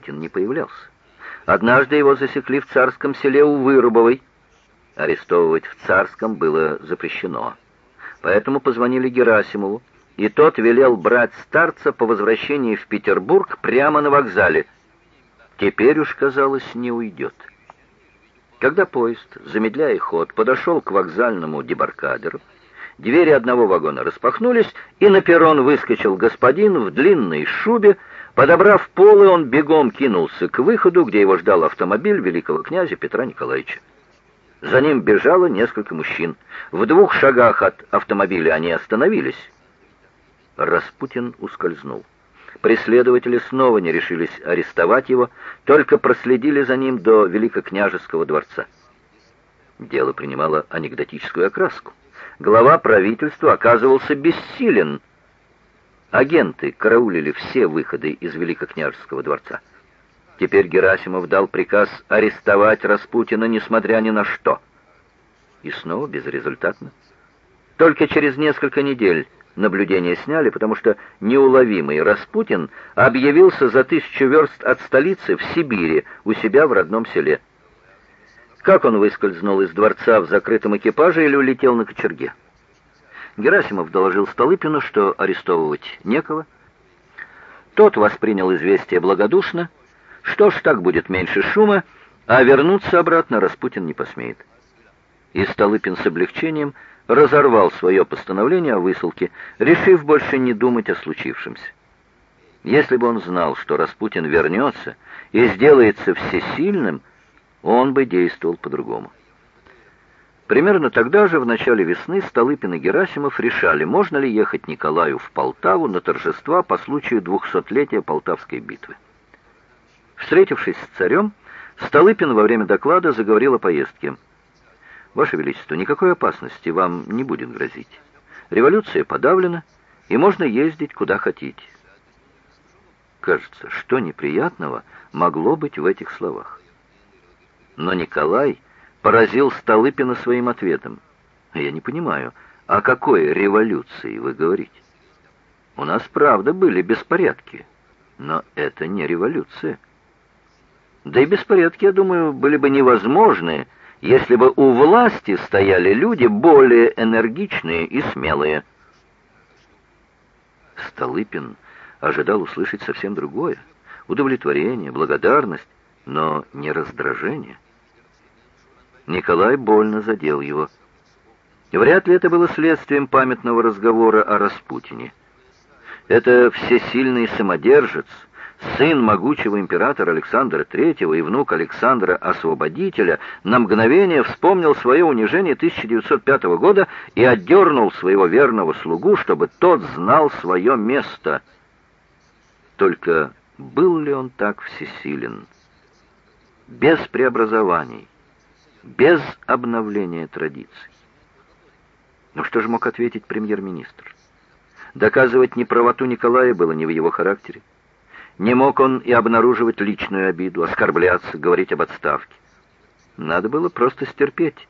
Распутин не появлялся. Однажды его засекли в царском селе у Вырубовой. Арестовывать в царском было запрещено. Поэтому позвонили Герасимову, и тот велел брать старца по возвращении в Петербург прямо на вокзале. Теперь уж, казалось, не уйдет. Когда поезд, замедляя ход, подошел к вокзальному дебаркадеру, двери одного вагона распахнулись, и на перрон выскочил господин в длинной шубе, Подобрав полы, он бегом кинулся к выходу, где его ждал автомобиль великого князя Петра Николаевича. За ним бежало несколько мужчин. В двух шагах от автомобиля они остановились. Распутин ускользнул. Преследователи снова не решились арестовать его, только проследили за ним до Великокняжеского дворца. Дело принимало анекдотическую окраску. Глава правительства оказывался бессилен Агенты караулили все выходы из Великокняжеского дворца. Теперь Герасимов дал приказ арестовать Распутина, несмотря ни на что. И снова безрезультатно. Только через несколько недель наблюдения сняли, потому что неуловимый Распутин объявился за тысячу верст от столицы в Сибири, у себя в родном селе. Как он выскользнул из дворца в закрытом экипаже или улетел на кочерге? Герасимов доложил Столыпину, что арестовывать некого. Тот воспринял известие благодушно. Что ж, так будет меньше шума, а вернуться обратно Распутин не посмеет. И Столыпин с облегчением разорвал свое постановление о высылке, решив больше не думать о случившемся. Если бы он знал, что Распутин вернется и сделается всесильным, он бы действовал по-другому. Примерно тогда же, в начале весны, Столыпин и Герасимов решали, можно ли ехать Николаю в Полтаву на торжества по случаю двухсотлетия Полтавской битвы. Встретившись с царем, Столыпин во время доклада заговорил о поездке. «Ваше Величество, никакой опасности вам не будет грозить. Революция подавлена, и можно ездить куда хотите». Кажется, что неприятного могло быть в этих словах. Но Николай поразил Столыпина своим ответом. «Я не понимаю, о какой революции вы говорите? У нас, правда, были беспорядки, но это не революция. Да и беспорядки, я думаю, были бы невозможны, если бы у власти стояли люди более энергичные и смелые». Столыпин ожидал услышать совсем другое — удовлетворение, благодарность, но не раздражение — Николай больно задел его. Вряд ли это было следствием памятного разговора о Распутине. Это всесильный самодержец, сын могучего императора Александра III и внук Александра Освободителя, на мгновение вспомнил свое унижение 1905 года и отдернул своего верного слугу, чтобы тот знал свое место. Только был ли он так всесилен? Без преобразований, без обновления традиций. Но что же мог ответить премьер-министр? Доказывать неправоту Николая было не в его характере. Не мог он и обнаруживать личную обиду, оскорбляться, говорить об отставке. Надо было просто стерпеть.